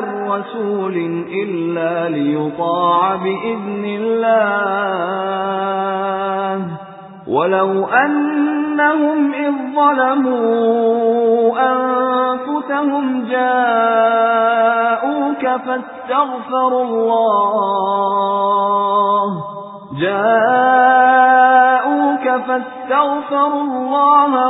مِن رَّسُولٍ إِلَّا لِيُطَاعَ بِإِذْنِ اللَّهِ. وَلَوْ أَنَّهُمْ إِذ ظَّلَمُوا أَنفُسَهُمْ جَاءُوكَ فَاسْتَغْفَرُوا اللَّهَ. جَاءُوكَ فَاسْتَغْفَرُوا اللَّهَ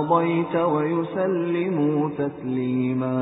قَضَيْتَ وَيُسَلِّمُوا تَسْلِيمًا